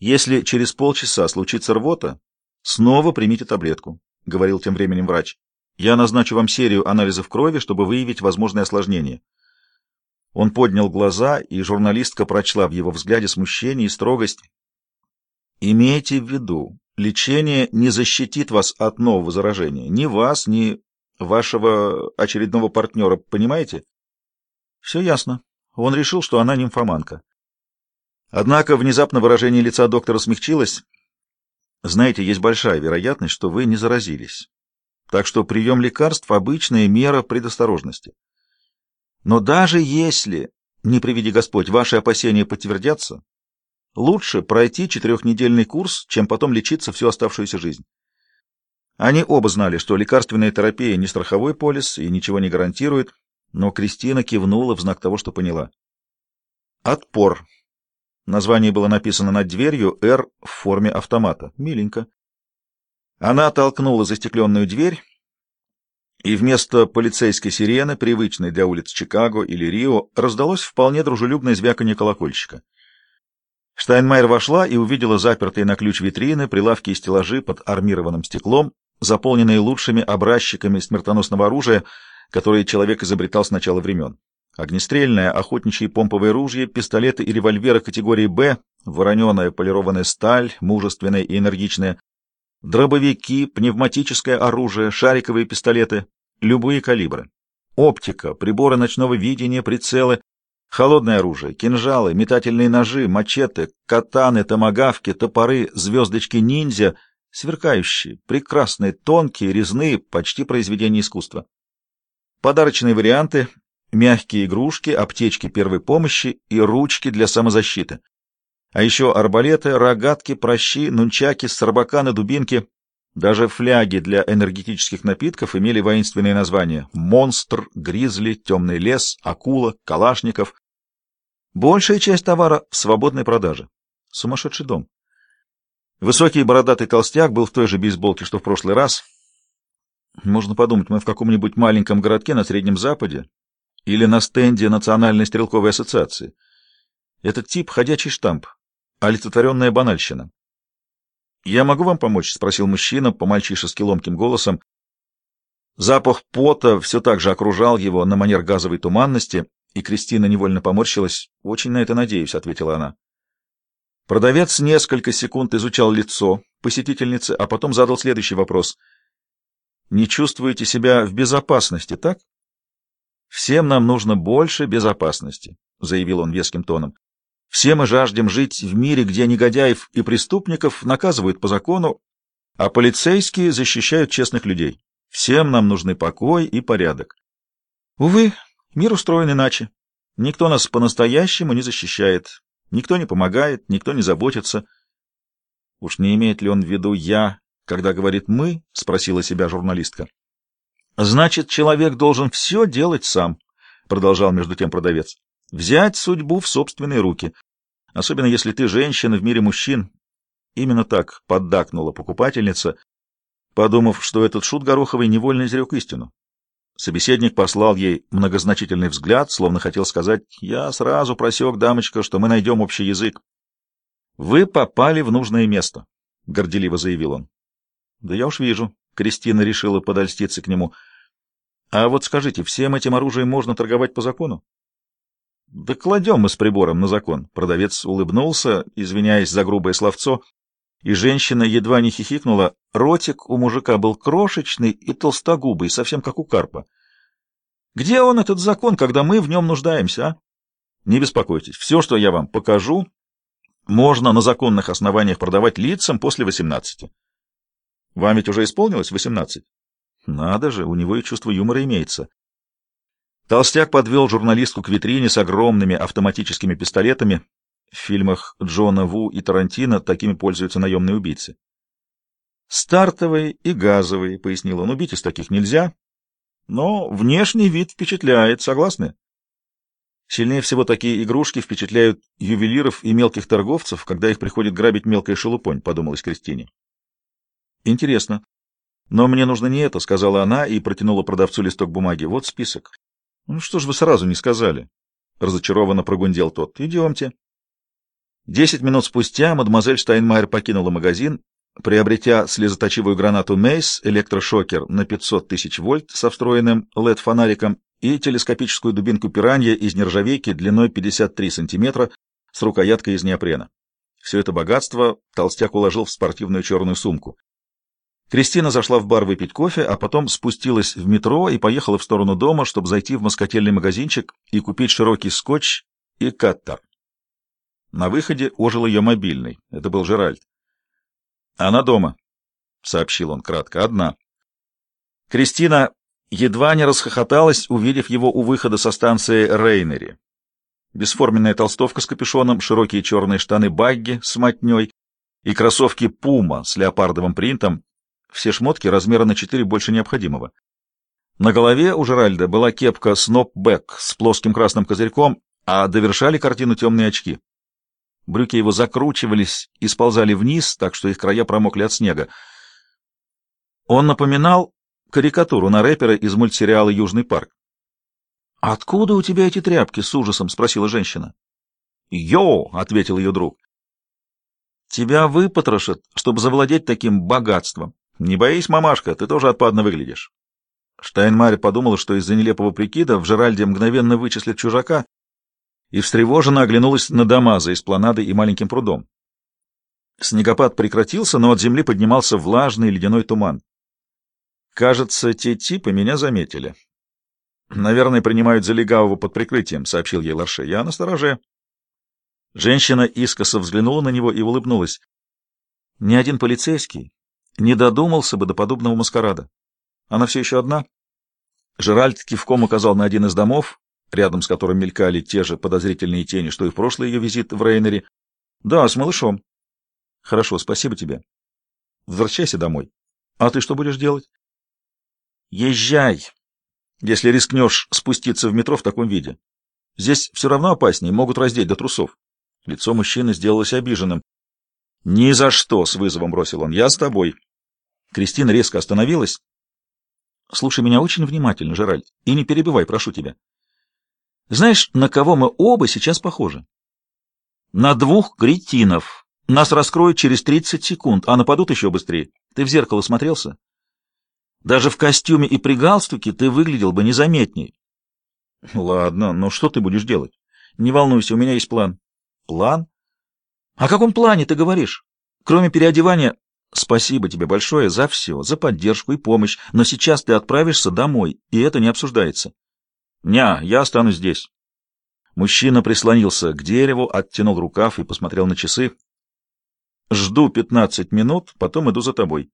Если через полчаса случится рвота, снова примите таблетку, — говорил тем временем врач. Я назначу вам серию анализов крови, чтобы выявить возможные осложнения. Он поднял глаза, и журналистка прочла в его взгляде смущение и строгость. Имейте в виду, лечение не защитит вас от нового заражения. Ни вас, ни вашего очередного партнера, понимаете? Все ясно. Он решил, что она нимфоманка. Однако внезапно выражение лица доктора смягчилось. Знаете, есть большая вероятность, что вы не заразились. Так что прием лекарств — обычная мера предосторожности. Но даже если, не приведи Господь, ваши опасения подтвердятся, лучше пройти четырехнедельный курс, чем потом лечиться всю оставшуюся жизнь. Они оба знали, что лекарственная терапия не страховой полис и ничего не гарантирует, но Кристина кивнула в знак того, что поняла. «Отпор». Название было написано над дверью «Р» в форме автомата. Миленько. Она толкнула застекленную дверь, и вместо полицейской сирены, привычной для улиц Чикаго или Рио, раздалось вполне дружелюбное звяканье колокольчика. Штайнмайер вошла и увидела запертые на ключ витрины, прилавки и стеллажи под армированным стеклом, заполненные лучшими образчиками смертоносного оружия, которые человек изобретал с начала времен. Огнестрельное, охотничьи помповые ружья, пистолеты и револьверы категории «Б», вороненая полированная сталь, мужественная и энергичная, дробовики, пневматическое оружие, шариковые пистолеты, любые калибры, оптика, приборы ночного видения, прицелы, холодное оружие, кинжалы, метательные ножи, мачете, катаны, томагавки, топоры, звездочки ниндзя, сверкающие, прекрасные, тонкие, резные, почти произведения искусства. Подарочные варианты, мягкие игрушки, аптечки первой помощи и ручки для самозащиты. А еще арбалеты, рогатки, прощи, нунчаки, сарбаканы, дубинки. Даже фляги для энергетических напитков имели воинственные названия «Монстр», «Гризли», «Темный лес», «Акула», «Калашников». Большая часть товара в свободной продаже. Сумасшедший дом. Высокий бородатый толстяк был в той же бейсболке, что в прошлый раз. Можно подумать, мы в каком-нибудь маленьком городке на Среднем Западе или на стенде Национальной стрелковой ассоциации. Этот тип — ходячий штамп олицетворенная банальщина. «Я могу вам помочь?» — спросил мужчина по-мальчишески ломким голосом. Запах пота все так же окружал его на манер газовой туманности, и Кристина невольно поморщилась. «Очень на это надеюсь», — ответила она. Продавец несколько секунд изучал лицо посетительницы, а потом задал следующий вопрос. «Не чувствуете себя в безопасности, так?» «Всем нам нужно больше безопасности», — заявил он веским тоном. Все мы жаждем жить в мире, где негодяев и преступников наказывают по закону, а полицейские защищают честных людей. Всем нам нужны покой и порядок. Увы, мир устроен иначе. Никто нас по-настоящему не защищает, никто не помогает, никто не заботится. Уж не имеет ли он в виду «я», когда говорит «мы», — спросила себя журналистка. Значит, человек должен все делать сам, — продолжал между тем продавец. Взять судьбу в собственные руки, особенно если ты женщина в мире мужчин. Именно так поддакнула покупательница, подумав, что этот шут Гороховый невольно изрек истину. Собеседник послал ей многозначительный взгляд, словно хотел сказать, «Я сразу просек, дамочка, что мы найдем общий язык». «Вы попали в нужное место», — горделиво заявил он. «Да я уж вижу», — Кристина решила подольститься к нему. «А вот скажите, всем этим оружием можно торговать по закону?» Да кладем мы с прибором на закон. Продавец улыбнулся, извиняясь за грубое словцо, и женщина едва не хихикнула. Ротик у мужика был крошечный и толстогубый, совсем как у карпа. Где он, этот закон, когда мы в нем нуждаемся, а? Не беспокойтесь, все, что я вам покажу, можно на законных основаниях продавать лицам после восемнадцати. Вам ведь уже исполнилось восемнадцать? Надо же, у него и чувство юмора имеется. Толстяк подвел журналистку к витрине с огромными автоматическими пистолетами. В фильмах Джона Ву и Тарантино такими пользуются наемные убийцы. «Стартовые и газовые», — пояснил он. «Убить из таких нельзя, но внешний вид впечатляет, согласны?» Сильнее всего такие игрушки впечатляют ювелиров и мелких торговцев, когда их приходит грабить мелкая шелупонь, — подумалась Кристине. «Интересно. Но мне нужно не это», — сказала она и протянула продавцу листок бумаги. «Вот список. — Ну что ж вы сразу не сказали? — разочарованно прогундел тот. — Идемте. Десять минут спустя мадемуазель Штайнмайер покинула магазин, приобретя слезоточивую гранату Мейс, электрошокер на 500 тысяч вольт со встроенным LED-фонариком и телескопическую дубинку пиранья из нержавейки длиной 53 сантиметра с рукояткой из неопрена. Все это богатство толстяк уложил в спортивную черную сумку. Кристина зашла в бар выпить кофе, а потом спустилась в метро и поехала в сторону дома, чтобы зайти в москотельный магазинчик и купить широкий скотч и каттер. На выходе ожил ее мобильный. Это был Жеральд. «Она дома», — сообщил он кратко, — «одна». Кристина едва не расхохоталась, увидев его у выхода со станции Рейнери. Бесформенная толстовка с капюшоном, широкие черные штаны багги с матней и кроссовки пума с леопардовым принтом. Все шмотки размера на четыре больше необходимого. На голове у Жеральда была кепка снопбэк с плоским красным козырьком, а довершали картину темные очки. Брюки его закручивались и сползали вниз, так что их края промокли от снега. Он напоминал карикатуру на рэпера из мультсериала «Южный парк». «Откуда у тебя эти тряпки?» — с ужасом спросила женщина. «Йоу!» — ответил ее друг. «Тебя выпотрошат, чтобы завладеть таким богатством. Не боись, мамашка, ты тоже отпадно выглядишь». Штайнмаре подумала, что из-за нелепого прикида в Жеральде мгновенно вычислят чужака, и встревоженно оглянулась на дома за эспланадой и маленьким прудом. Снегопад прекратился, но от земли поднимался влажный ледяной туман. «Кажется, те типы меня заметили. Наверное, принимают за легавого под прикрытием», — сообщил ей Ларше. «Я настороже». Женщина искоса взглянула на него и улыбнулась. «Ни один полицейский не додумался бы до подобного маскарада. Она все еще одна?» Жеральд кивком указал на один из домов, рядом с которым мелькали те же подозрительные тени, что и в прошлый ее визит в Рейнере. — Да, с малышом. — Хорошо, спасибо тебе. Возвращайся домой. — А ты что будешь делать? — Езжай, если рискнешь спуститься в метро в таком виде. Здесь все равно опаснее, могут раздеть до трусов. Лицо мужчины сделалось обиженным. — Ни за что! — с вызовом бросил он. — Я с тобой. Кристина резко остановилась. — Слушай меня очень внимательно, Жеральд, и не перебивай, прошу тебя. Знаешь, на кого мы оба сейчас похожи? На двух кретинов. Нас раскроют через 30 секунд, а нападут еще быстрее. Ты в зеркало смотрелся? Даже в костюме и при галстуке ты выглядел бы незаметней. Ладно, но что ты будешь делать? Не волнуйся, у меня есть план. План? О каком плане ты говоришь? Кроме переодевания... Спасибо тебе большое за все, за поддержку и помощь, но сейчас ты отправишься домой, и это не обсуждается. «Ня, я останусь здесь». Мужчина прислонился к дереву, оттянул рукав и посмотрел на часы. «Жду пятнадцать минут, потом иду за тобой».